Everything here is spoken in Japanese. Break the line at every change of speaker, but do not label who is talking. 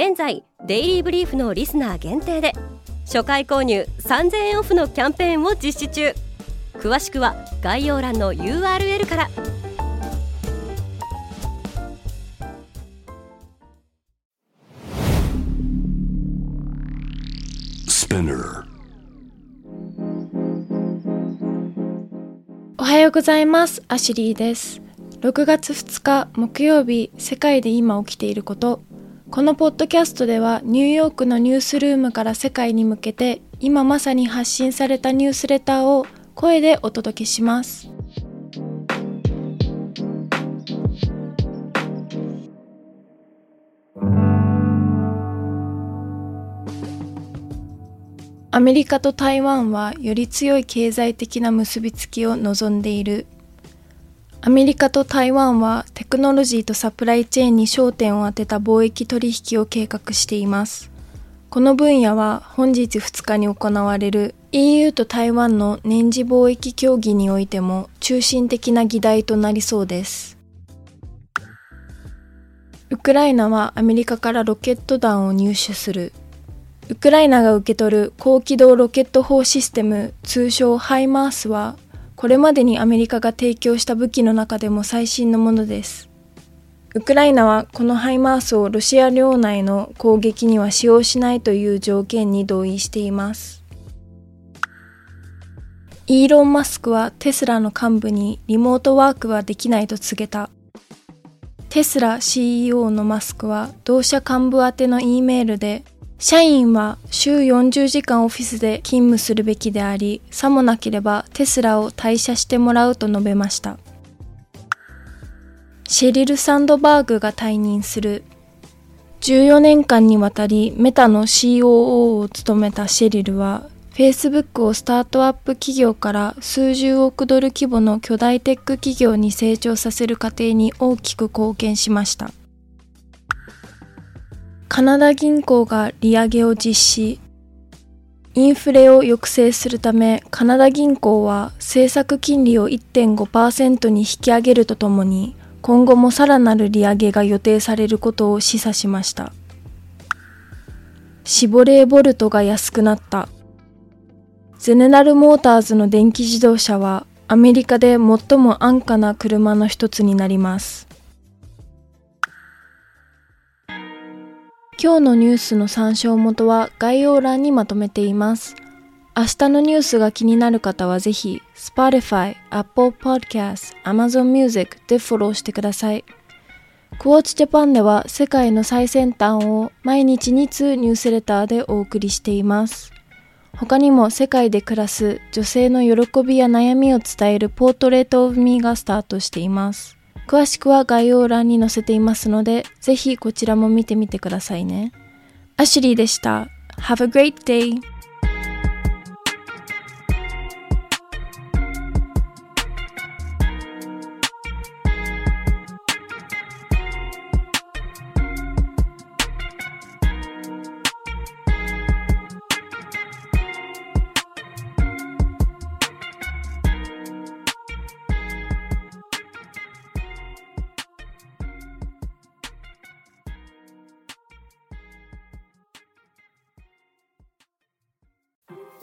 現在デイリーブリーフのリスナー限定で初回購入3000円オフのキャンペーンを実施中。詳しくは概要欄の URL から。
おはようございます。アシュリーです。6月2日木曜日世界で今起きていることこのポッドキャストではニューヨークのニュースルームから世界に向けて今まさに発信されたニュースレターを声でお届けします。アメリカと台湾はより強い経済的な結びつきを望んでいるアメリカと台湾はテクノロジーとサプライチェーンに焦点を当てた貿易取引を計画しています。この分野は本日2日に行われる EU と台湾の年次貿易協議においても中心的な議題となりそうです。ウクライナはアメリカからロケット弾を入手する。ウクライナが受け取る高機動ロケット砲システム通称ハイマースはこれまでにアメリカが提供した武器の中でも最新のものです。ウクライナはこのハイマースをロシア領内の攻撃には使用しないという条件に同意しています。イーロン・マスクはテスラの幹部にリモートワークはできないと告げた。テスラ CEO のマスクは同社幹部宛ての E メールで社員は週40時間オフィスで勤務するべきであり、さもなければテスラを退社してもらうと述べました。シェリル・サンドバーグが退任する。14年間にわたりメタの COO を務めたシェリルは、Facebook をスタートアップ企業から数十億ドル規模の巨大テック企業に成長させる過程に大きく貢献しました。カナダ銀行が利上げを実施。インフレを抑制するため、カナダ銀行は政策金利を1.5%に引き上げるとともに、今後もさらなる利上げが予定されることを示唆しました。シボレーボルトが安くなった。ゼネラルモーターズの電気自動車はアメリカで最も安価な車の一つになります。今日のニュースの参照元は概要欄にまとめています。明日のニュースが気になる方はぜひ Spotify、Apple Podcast、Amazon Music でフォローしてください。クォーツジャパンでは世界の最先端を毎日2通ニュースレターでお送りしています。他にも世界で暮らす女性の喜びや悩みを伝えるポートレートオブミーがスタートしています。詳しくは概要欄に載せていますので、ぜひこちらも見てみてくださいね。アシュリーでした。Have a great day!